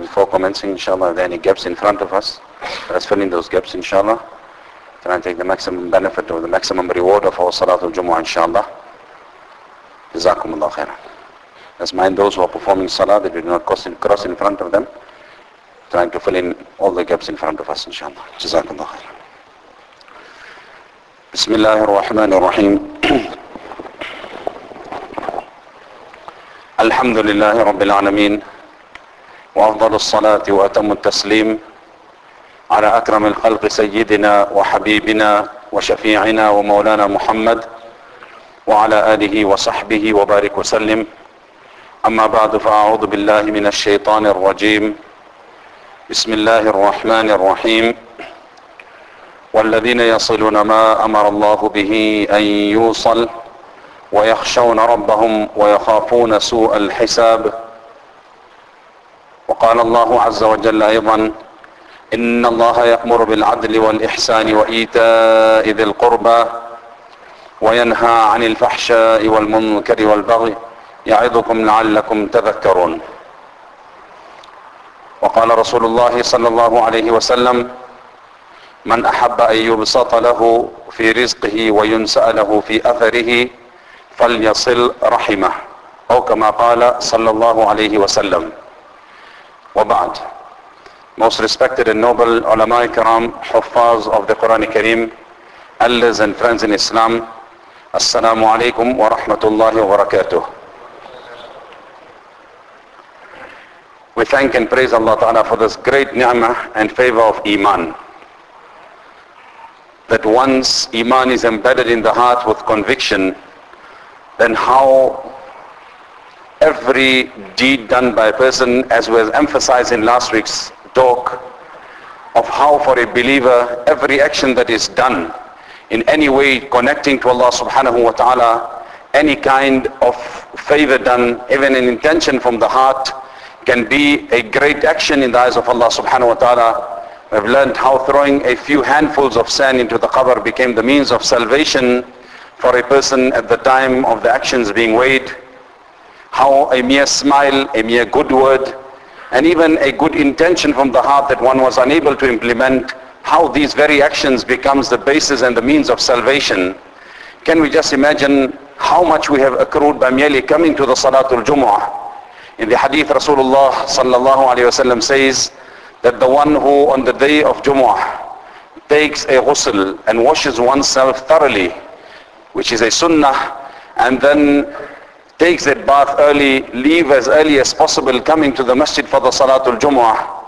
before commencing, inshallah, are there any gaps in front of us? Let's fill in those gaps, inshallah. Try and take the maximum benefit or the maximum reward of our Salatul Jumu'ah, inshallah. Jazakumullah khairan. Let's mind those who are performing Salah that we do not cross in, cross in front of them. Trying to fill in all the gaps in front of us, inshallah. Jazakumullah khairan. بسم الله الرحمن الرحيم الحمد لله رب العالمين وأفضل الصلاة وأتم التسليم على أكرم الخلق سيدنا وحبيبنا وشفيعنا ومولانا محمد وعلى آله وصحبه وبارك وسلم. أما بعد فأعوذ بالله من الشيطان الرجيم. بسم الله الرحمن الرحيم. والذين يصلون ما أمر الله به أن يوصل ويخشون ربهم ويخافون سوء الحساب وقال الله عز وجل أيضا إن الله يأمر بالعدل والإحسان وإيتاء ذي القربى وينهى عن الفحشاء والمنكر والبغي يعظكم لعلكم تذكرون. وقال رسول الله صلى الله عليه وسلم من أحب أن يبسط له في رزقه وينسأ له في أثره فليصل رحمه. أو كما قال صلى الله عليه وسلم. وبعد most respected and noble ulama kiram huffaz of the Quran Kareem elders and friends in Islam assalamu alaikum wa rahmatullahi wa barakatuh we thank and praise Allah ta'ala for this great ni'mah and favor of iman that once iman is embedded in the heart with conviction then how every deed done by a person as was emphasized in last week's talk of how for a believer every action that is done in any way connecting to Allah subhanahu wa ta'ala any kind of favor done even an intention from the heart can be a great action in the eyes of Allah subhanahu wa ta'ala We've learned how throwing a few handfuls of sand into the qabr became the means of salvation for a person at the time of the actions being weighed. How a mere smile, a mere good word, and even a good intention from the heart that one was unable to implement, how these very actions becomes the basis and the means of salvation. Can we just imagine how much we have accrued by merely coming to the Salatul Jumu'ah? In the hadith Rasulullah sallallahu alayhi wasallam says, that the one who on the day of Jumu'ah takes a ghusl and washes oneself thoroughly, which is a sunnah, and then takes that bath early, leave as early as possible, coming to the masjid for the Salatul Jumu'ah,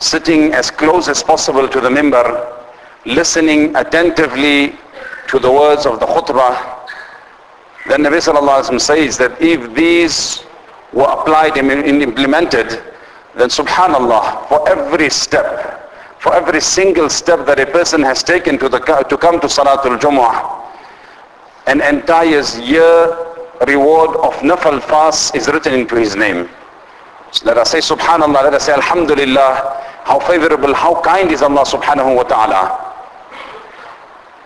sitting as close as possible to the mimbar, listening attentively to the words of the khutbah. Then Nabi Sallallahu Alaihi Wasallam says that if these were applied and implemented, then subhanallah for every step for every single step that a person has taken to the to come to salatul jumu'ah an entire year reward of nafal fast is written into his name so let us say subhanallah let us say alhamdulillah how favorable how kind is allah subhanahu wa ta'ala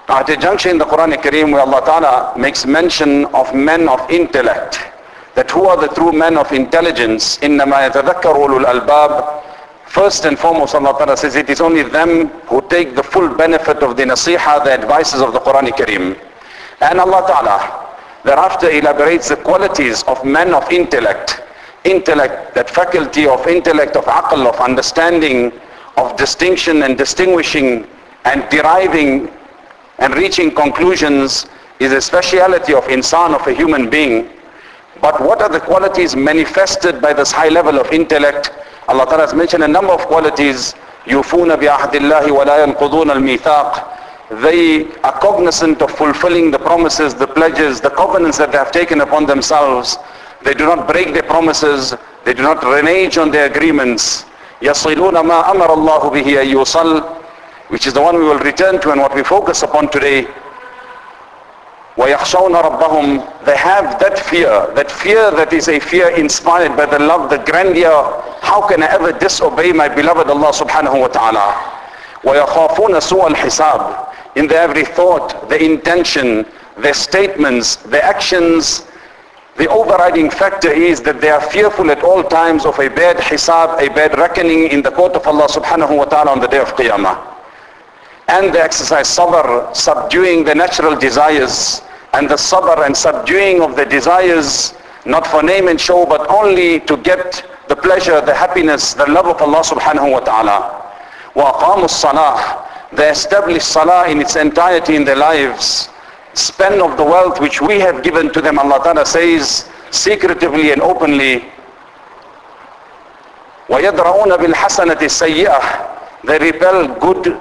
at a junction in the quran kareem where allah ta'ala makes mention of men of intellect that who are the true men of intelligence إنما يتذكر أولو الألباب First and foremost Allah Ta'ala says it is only them who take the full benefit of the nasiha, the advices of the Quran Kareem. And Allah Ta'ala thereafter elaborates the qualities of men of intellect. Intellect, that faculty of intellect, of aql, of understanding, of distinction and distinguishing and deriving and reaching conclusions is a speciality of insan, of a human being. But what are the qualities manifested by this high level of intellect? Allah Ta'ala has mentioned a number of qualities. يُوفُونَ بِعَهْدِ اللَّهِ وَلَا يَنْقُضُونَ الْمِيثَاقِ They are cognizant of fulfilling the promises, the pledges, the covenants that they have taken upon themselves. They do not break their promises. They do not renege on their agreements. يَصِلُونَ مَا أَمَرَ اللَّهُ بِهِ أَن يُوصَلْ Which is the one we will return to and what we focus upon today. وَيَخْشَوْنَ رَبَّهُمْ They have that fear, that fear that is a fear inspired by the love, the grandeur. How can I ever disobey my beloved Allah subhanahu wa ta'ala? وَيَخَافُونَ سُوءَ الْحِسَابِ In their every thought, their intention, their statements, their actions, the overriding factor is that they are fearful at all times of a bad hisab, a bad reckoning in the court of Allah subhanahu wa ta'ala on the day of Qiyamah. And they exercise sabr, subduing the natural desires, and the sabr and subduing of the desires, not for name and show, but only to get the pleasure, the happiness, the love of Allah subhanahu wa ta'ala. وَأَقَامُوا الصَّلَاةِ They establish salah in its entirety in their lives spend of the wealth which we have given to them, Allah Ta'ala says secretively and openly, وَيَدْرَؤُونَ بِالْحَسَنَةِ السَّيِّئَةِ They repel good,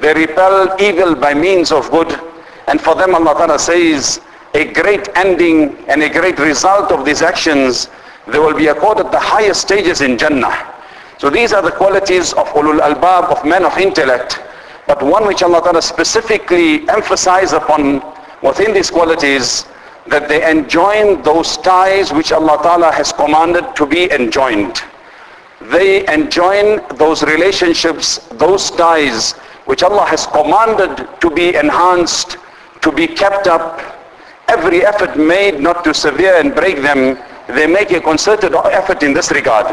they repel evil by means of good. And for them Allah Ta'ala says, a great ending and a great result of these actions, they will be accorded the highest stages in Jannah. So these are the qualities of ulul albab, of men of intellect. But one which Allah Ta'ala specifically emphasized upon within these qualities that they enjoin those ties which Allah Ta'ala has commanded to be enjoined. They enjoin those relationships, those ties which Allah has commanded to be enhanced, to be kept up. Every effort made not to sever and break them, they make a concerted effort in this regard.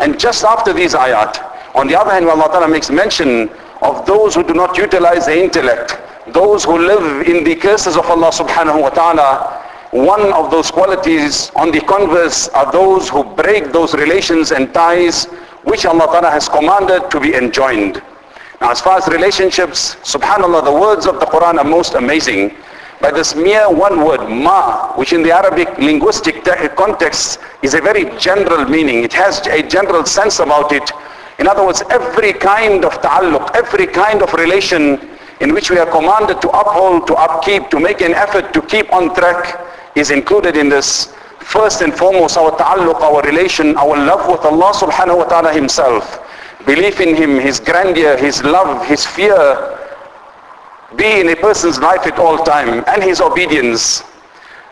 And just after these ayat, on the other hand, Allah Ta'ala makes mention of those who do not utilize the intellect, those who live in the curses of Allah subhanahu wa ta'ala, one of those qualities on the converse are those who break those relations and ties which Allah ta'ala has commanded to be enjoined. Now as far as relationships, subhanallah, the words of the Quran are most amazing. By this mere one word, ma, which in the Arabic linguistic context is a very general meaning. It has a general sense about it. In other words, every kind of ta'alluq, every kind of relation in which we are commanded to uphold, to upkeep, to make an effort to keep on track is included in this. First and foremost, our ta'alluq, our relation, our love with Allah subhanahu wa ta'ala himself. Belief in him, his grandeur, his love, his fear, be in a person's life at all time, and his obedience.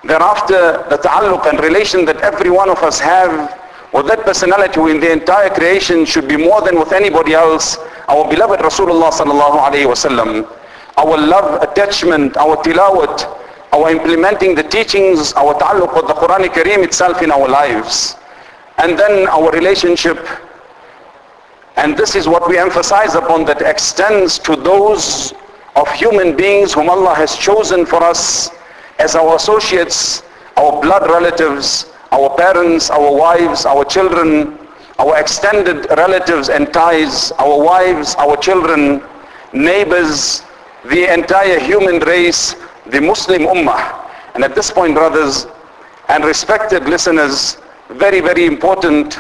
Thereafter, the ta'alluq and relation that every one of us have with that personality in the entire creation should be more than with anybody else, our beloved Rasulullah sallallahu alayhi wasallam. Our love, attachment, our tilawat, our implementing the teachings, our ta'alluq with the Quran Kareem itself in our lives. And then our relationship. And this is what we emphasize upon that extends to those of human beings whom Allah has chosen for us as our associates, our blood relatives, our parents, our wives, our children, our extended relatives and ties, our wives, our children, neighbors, the entire human race, the Muslim Ummah. And at this point, brothers and respected listeners, very, very important,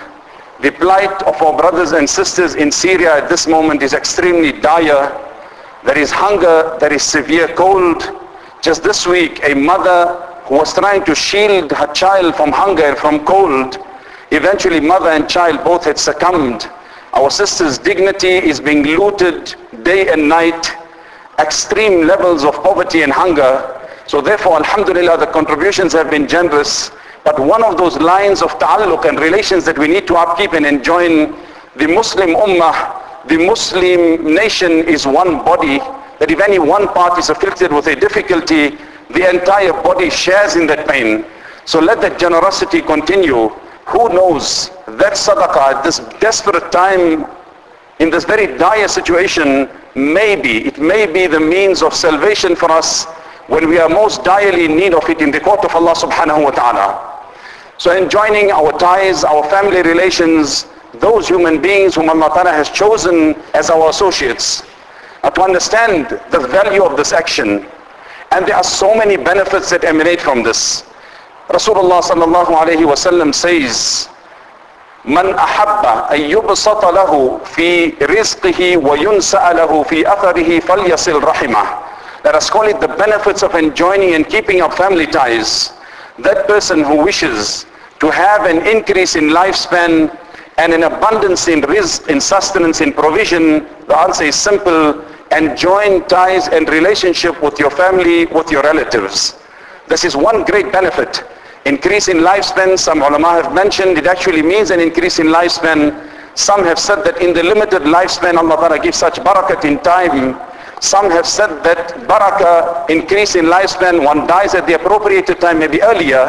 the plight of our brothers and sisters in Syria at this moment is extremely dire. There is hunger, there is severe cold. Just this week, a mother who was trying to shield her child from hunger from cold, eventually mother and child both had succumbed. Our sister's dignity is being looted day and night, extreme levels of poverty and hunger. So therefore, alhamdulillah, the contributions have been generous. But one of those lines of ta'alluq and relations that we need to upkeep and enjoin the Muslim ummah, the Muslim nation is one body, that if any one part is afflicted with a difficulty, the entire body shares in that pain. So let that generosity continue. Who knows that sadaqah at this desperate time, in this very dire situation, maybe, it may be the means of salvation for us when we are most direly in need of it in the court of Allah subhanahu wa ta'ala. So in joining our ties, our family relations, those human beings whom Allah ta'ala has chosen as our associates, uh, to understand the value of this action, and there are so many benefits that emanate from this. Rasulullah sallallahu alayhi wa sallam says, من أحب أن يبسط له في رزقه وينسأ له في أثره فليصل رحمه. Let us call it the benefits of enjoining and keeping up family ties. That person who wishes to have an increase in lifespan and an abundance in rizq, in sustenance, in provision, the answer is simple and join ties and relationship with your family, with your relatives. This is one great benefit. Increase in lifespan, some ulama have mentioned, it actually means an increase in lifespan. Some have said that in the limited lifespan, Allah Ta'ala gives such barakat in time. Some have said that barakah, increase in lifespan, one dies at the appropriate time, maybe earlier.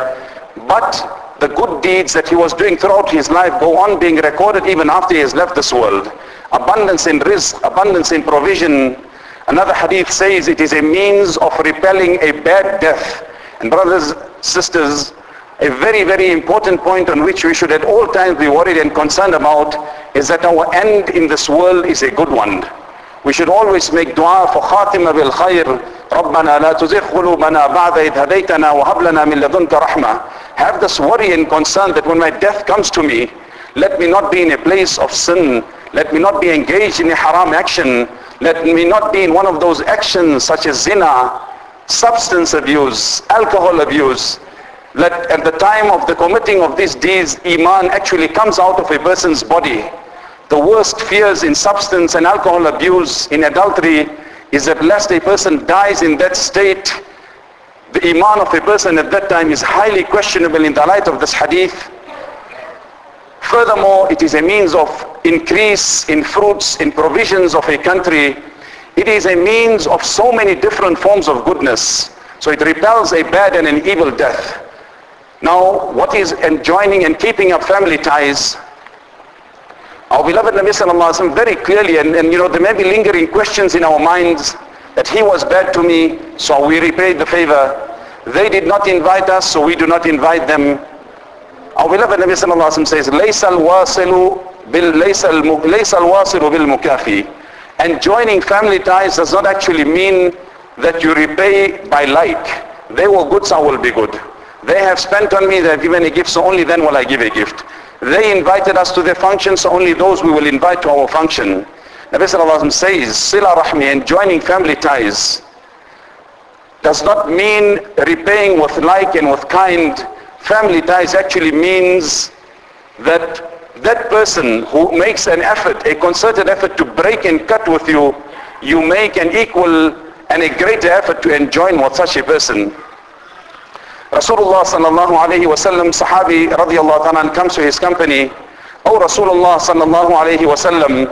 But the good deeds that he was doing throughout his life go on being recorded even after he has left this world abundance in rizq, abundance in provision. Another hadith says it is a means of repelling a bad death. And brothers, sisters, a very, very important point on which we should at all times be worried and concerned about is that our end in this world is a good one. We should always make dua for khatima bil khair. ربنا لا تزغ قلوبنا بعد إذ هديتنا وهب لنا من لدنك رحمة. Have this worry and concern that when my death comes to me, let me not be in a place of sin. Let me not be engaged in a haram action. Let me not be in one of those actions such as zina, substance abuse, alcohol abuse. That at the time of the committing of these deeds, iman actually comes out of a person's body. The worst fears in substance and alcohol abuse, in adultery, is that lest a person dies in that state, the iman of a person at that time is highly questionable in the light of this hadith. Furthermore, it is a means of increase in fruits, in provisions of a country. It is a means of so many different forms of goodness. So it repels a bad and an evil death. Now, what is enjoining and keeping up family ties? Our beloved Nabi Sallallahu Alaihi Wasallam very clearly, and, and you know, there may be lingering questions in our minds that he was bad to me, so we repaid the favor. They did not invite us, so we do not invite them. Our beloved Nabi Sallallahu Alaihi Wasallam says, لَيْسَ الْوَاصِلُ بِال لَيْسَ الْمُ- لَيْسَ الْوَاصِلُ بِالْمُكَافِي And joining family ties does not actually mean that you repay by like. They were good, so I will be good. They have spent on me, they have given a gift, so only then will I give a gift. They invited us to their function, so only those we will invite to our function. Nabi Sallallahu Alaihi Wasallam says, Sila Rahmi and joining family ties does not mean repaying with like and with kind. Family ties actually means that that person who makes an effort, a concerted effort to break and cut with you, you make an equal and a greater effort to enjoin with such a person. Rasulullah sallallahu alayhi wa sallam, Sahabi radiallahu ta'ala comes to his company. Oh Rasulullah sallallahu alayhi wa sallam,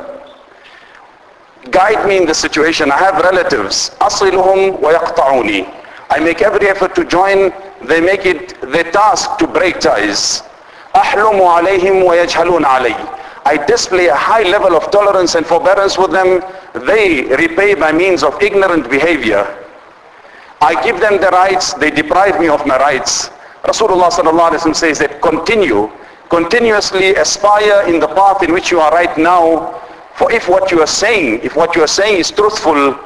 guide me in this situation. I have relatives. أصلهم ويقطعوني. I make every effort to join. They make it their task to break ties. أحلم عليهم ويجهلون علي. I display a high level of tolerance and forbearance with them. They repay by means of ignorant behavior. I give them the rights, they deprive me of my rights. Rasulullah sallallahu alaihi wasallam says that continue, continuously aspire in the path in which you are right now. For if what you are saying, if what you are saying is truthful,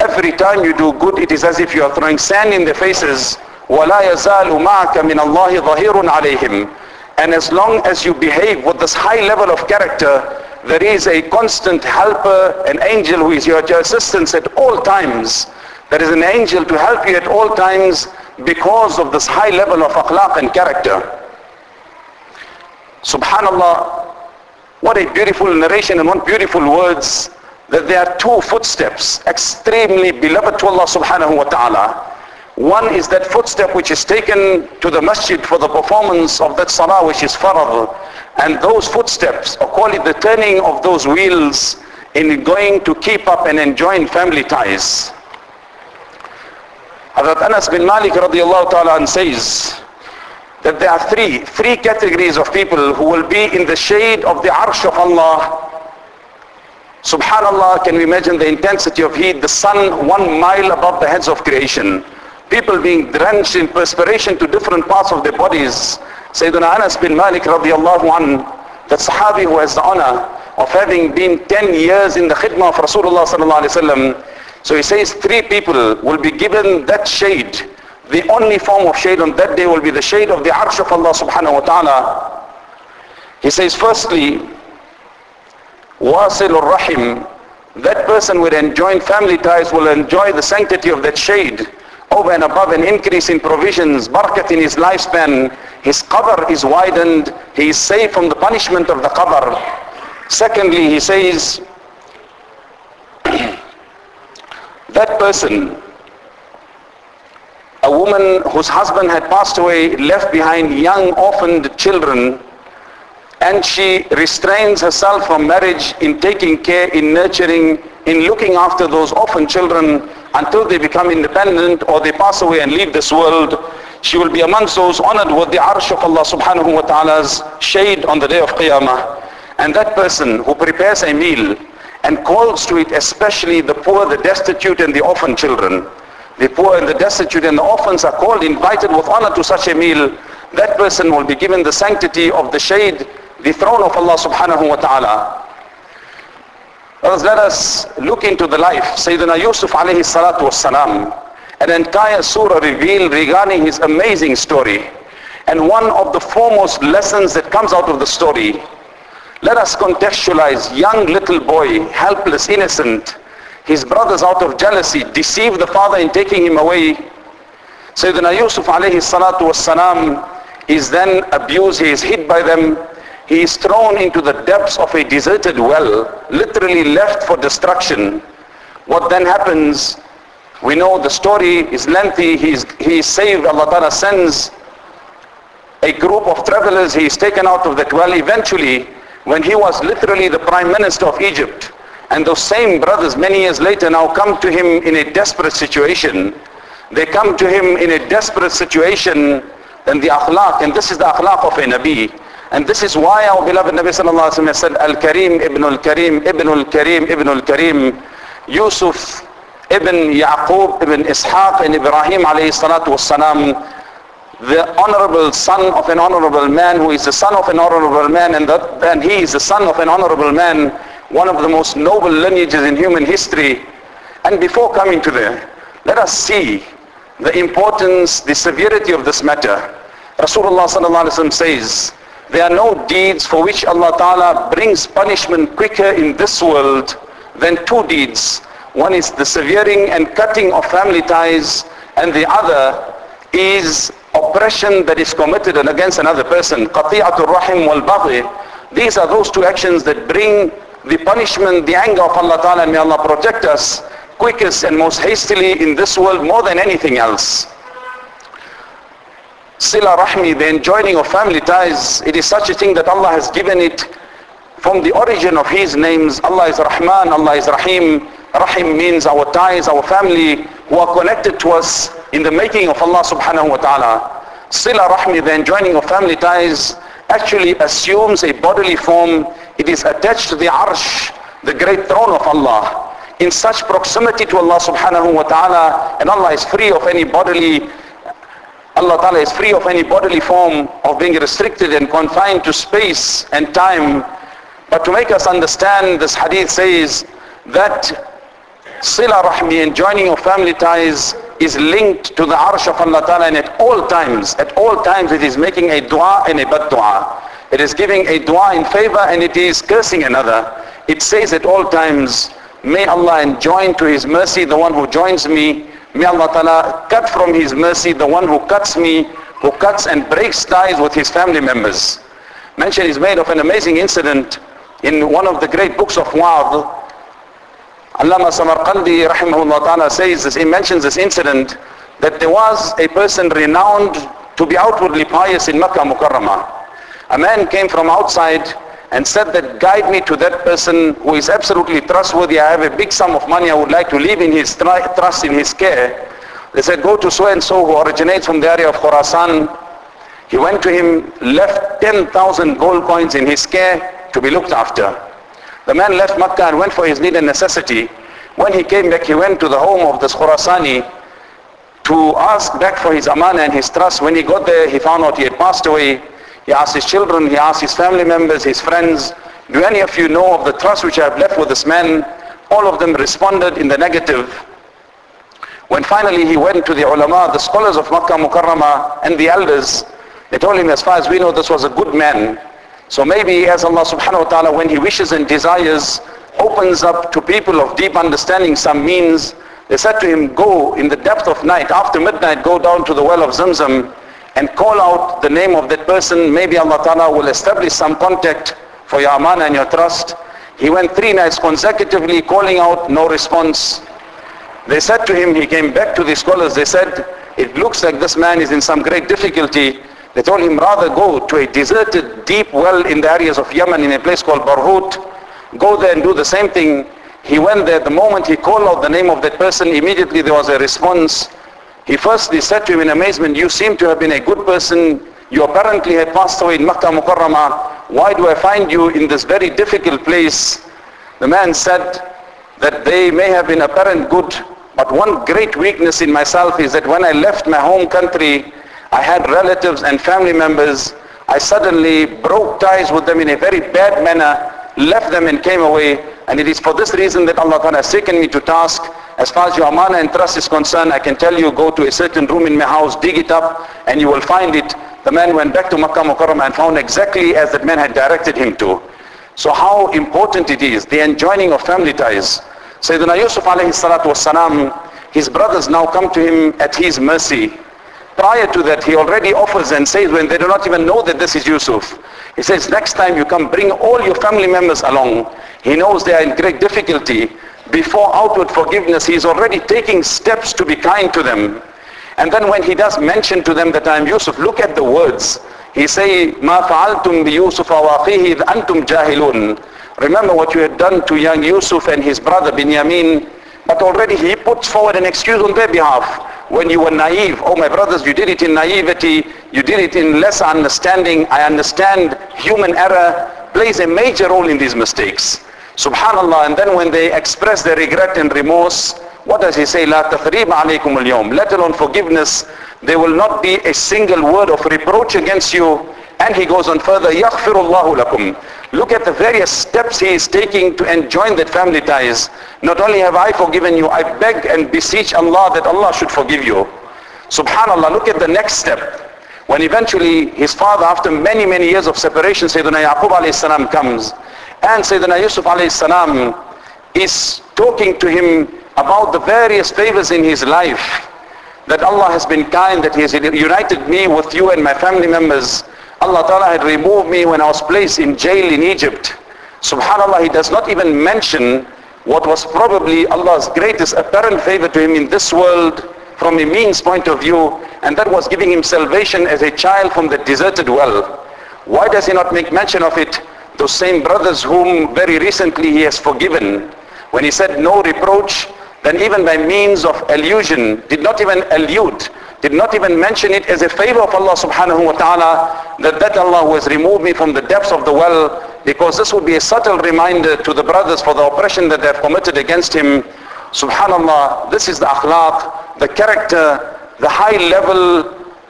every time you do good, it is as if you are throwing sand in their faces. وَلَا يَزَالُ مَعَكَ مِنَ اللَّهِ ظَهِيرٌ عَلَيْهِمْ And as long as you behave with this high level of character, there is a constant helper, an angel who is your, your assistance at all times. There is an angel to help you at all times because of this high level of akhlaq and character. Subhanallah, what a beautiful narration and what beautiful words that there are two footsteps extremely beloved to Allah subhanahu wa ta'ala. One is that footstep which is taken to the masjid for the performance of that salah which is farad. And those footsteps, or call it the turning of those wheels in going to keep up and enjoying family ties. Hazrat Anas bin Malik radiallahu ta'ala says that there are three, three categories of people who will be in the shade of the arsh of Allah. Subhanallah, can we imagine the intensity of heat, the sun one mile above the heads of creation. People being drenched in perspiration to different parts of their bodies. Sayyidina Anas bin Malik radiallahu anh, that Sahabi who has the honor of having been 10 years in the khidmah of Rasulullah sallallahu alaihi wasallam. So he says three people will be given that shade. The only form of shade on that day will be the shade of the arsh of Allah subhanahu wa ta'ala. He says firstly, wasilur rahim. That person will enjoy family ties, will enjoy the sanctity of that shade. Over and above an increase in provisions, barakat in his lifespan, his qabr is widened, he is safe from the punishment of the qabr. Secondly, he says, that person, a woman whose husband had passed away, left behind young orphaned children, and she restrains herself from marriage in taking care, in nurturing, in looking after those orphan children until they become independent or they pass away and leave this world. she will be amongst those honored with the arsh of Allah subhanahu wa ta'ala's shade on the day of Qiyamah. And that person who prepares a meal and calls to it especially the poor, the destitute and the orphan children. The poor and the destitute and the orphans are called, invited with honor to such a meal. That person will be given the sanctity of the shade, the throne of Allah subhanahu wa ta'ala. Brothers, let us look into the life. Sayyidina Yusuf alayhi salatu was salam. An entire surah revealed regarding his amazing story. And one of the foremost lessons that comes out of the story let us contextualize young little boy, helpless, innocent. His brothers out of jealousy deceive the father in taking him away. Sayyidina Yusuf alayhi salatu wassalam is then abused, he is hit by them. He is thrown into the depths of a deserted well, literally left for destruction. What then happens? We know the story is lengthy. He is, he is saved. Allah Ta'ala sends a group of travelers. He is taken out of that well. Eventually, when he was literally the prime minister of Egypt. And those same brothers many years later now come to him in a desperate situation. They come to him in a desperate situation and the akhlaq, and this is the akhlaq of a Nabi. And this is why our beloved Nabi sallallahu alaihi wasallam said, Al-Karim ibn al-Karim ibn al-Karim ibn al-Karim, Yusuf ibn Yaqub ibn Ishaq and Ibrahim alayhi salatu was salam the honorable son of an honorable man who is the son of an honorable man and, that, and he is the son of an honorable man, one of the most noble lineages in human history. And before coming to there, let us see the importance, the severity of this matter. Rasulullah sallallahu says, there are no deeds for which Allah Ta'ala brings punishment quicker in this world than two deeds. One is the severing and cutting of family ties and the other is oppression that is committed against another person, rahim wal baghi, these are those two actions that bring the punishment, the anger of Allah Ta'ala, and may Allah protect us quickest and most hastily in this world more than anything else. Sila Rahmi, the enjoining of family ties, it is such a thing that Allah has given it from the origin of His names. Allah is Rahman, Allah is Rahim. Rahim means our ties, our family who are connected to us in the making of Allah subhanahu wa ta'ala. Sila Rahmi, the enjoining of family ties, actually assumes a bodily form. It is attached to the arsh, the great throne of Allah. In such proximity to Allah subhanahu wa ta'ala, and Allah is free of any bodily Allah Ta'ala is free of any bodily form of being restricted and confined to space and time. But to make us understand, this hadith says that Sila Rahmi and joining of family ties is linked to the arsh of Allah Ta'ala and at all times, at all times it is making a dua and a bad dua. It is giving a dua in favor and it is cursing another. It says at all times, may Allah enjoin to his mercy the one who joins me. May Allah Ta'ala cut from his mercy the one who cuts me, who cuts and breaks ties with his family members. Mention is made of an amazing incident in one of the great books of Wa'ad Allama Samarqandi rahimahullah ta'ala says this, he mentions this incident that there was a person renowned to be outwardly pious in Makkah Mukarramah. A man came from outside and said that guide me to that person who is absolutely trustworthy. I have a big sum of money I would like to leave in his trust, in his care. They said go to so and so who originates from the area of Khorasan. He went to him, left 10,000 gold coins in his care to be looked after. The man left Makkah and went for his need and necessity. When he came back, he went to the home of this Khurasani to ask back for his amana and his trust. When he got there, he found out he had passed away. He asked his children, he asked his family members, his friends, do any of you know of the trust which I have left with this man? All of them responded in the negative. When finally he went to the ulama, the scholars of Makkah Mukarramah and the elders, they told him as far as we know this was a good man. So maybe as Allah subhanahu wa ta'ala when he wishes and desires opens up to people of deep understanding some means they said to him go in the depth of night after midnight go down to the well of Zamzam and call out the name of that person maybe Allah ta'ala will establish some contact for your amana and your trust he went three nights consecutively calling out no response they said to him he came back to the scholars they said it looks like this man is in some great difficulty they told him rather go to a deserted deep well in the areas of Yemen in a place called Barhut. Go there and do the same thing. He went there. The moment he called out the name of that person, immediately there was a response. He firstly said to him in amazement, you seem to have been a good person. You apparently had passed away in Makkah Mukarramah. Why do I find you in this very difficult place? The man said that they may have been apparent good, but one great weakness in myself is that when I left my home country, I had relatives and family members. I suddenly broke ties with them in a very bad manner, left them and came away. And it is for this reason that Allah Ta'ala has taken me to task. As far as your amana and trust is concerned, I can tell you go to a certain room in my house, dig it up, and you will find it. The man went back to Makkah Mukarramah and found exactly as that man had directed him to. So how important it is, the enjoining of family ties. Sayyidina Yusuf alayhi salatu wasalam, his brothers now come to him at his mercy Prior to that, he already offers and says when they do not even know that this is Yusuf. He says, next time you come, bring all your family members along. He knows they are in great difficulty. Before outward forgiveness, he is already taking steps to be kind to them. And then when he does mention to them that I am Yusuf, look at the words. He say, ما فعلتم بيوسف وأخيه إذ أنتم جاهلون. Remember what you had done to young Yusuf and his brother Binyamin. But already he puts forward an excuse on their behalf. When you were naive, oh my brothers, you did it in naivety, you did it in less understanding. I understand human error plays a major role in these mistakes. Subhanallah, and then when they express their regret and remorse, what does he say? لا تثريب عليكم اليوم. Let alone forgiveness, there will not be a single word of reproach against you. And he goes on further, يغفر الله لكم. Look at the various steps he is taking to enjoin that family ties. Not only have I forgiven you, I beg and beseech Allah that Allah should forgive you. Subhanallah, look at the next step. When eventually his father, after many, many years of separation, Sayyidina Yaqub alayhi salam comes. And Sayyidina Yusuf alayhi salam is talking to him about the various favors in his life. That Allah has been kind, that he has united me with you and my family members. Allah Ta'ala had removed me when I was placed in jail in Egypt. Subhanallah, he does not even mention what was probably Allah's greatest apparent favor to him in this world from a means point of view, and that was giving him salvation as a child from the deserted well. Why does he not make mention of it? Those same brothers whom very recently he has forgiven. When he said no reproach, then even by means of allusion, did not even allude, did not even mention it as a favor of Allah subhanahu wa ta'ala, that that Allah who has removed me from the depths of the well, because this would be a subtle reminder to the brothers for the oppression that they have committed against him. Subhanallah, this is the akhlaq, the character, the high level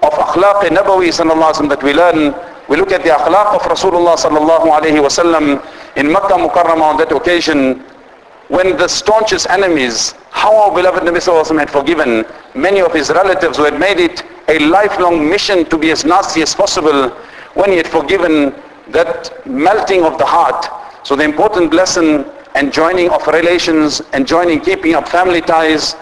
of akhlaq nabawi sallallahu that we learn. We look at the akhlaq of Rasulullah sallallahu alayhi wasallam in Makkah Mukarramah on that occasion when the staunchest enemies, how our beloved Nabi Sallallahu had forgiven many of his relatives who had made it a lifelong mission to be as nasty as possible, when he had forgiven that melting of the heart. So the important lesson and joining of relations and joining, keeping up family ties.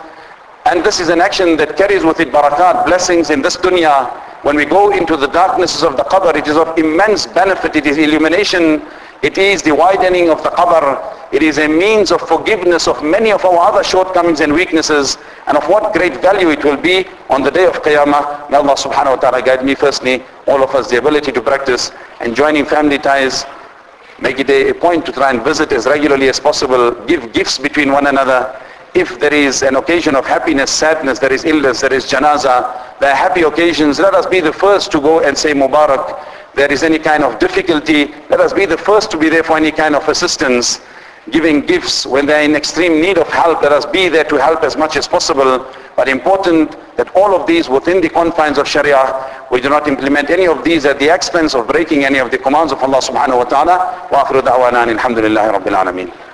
And this is an action that carries with it barakat, blessings in this dunya. When we go into the darknesses of the qabr, it is of immense benefit. It is illumination. It is the widening of the qabr. It is a means of forgiveness of many of our other shortcomings and weaknesses and of what great value it will be on the day of Qiyamah. May Allah subhanahu wa ta'ala guide me firstly, all of us the ability to practice and joining family ties. Make it a, a point to try and visit as regularly as possible. Give gifts between one another. If there is an occasion of happiness, sadness, there is illness, there is janazah, there are happy occasions, let us be the first to go and say Mubarak. There is any kind of difficulty, let us be the first to be there for any kind of assistance giving gifts when they're in extreme need of help. Let us be there to help as much as possible. But important that all of these within the confines of Sharia, we do not implement any of these at the expense of breaking any of the commands of Allah subhanahu wa ta'ala. Wa akhiru da'wana alhamdulillahi rabbil alameen.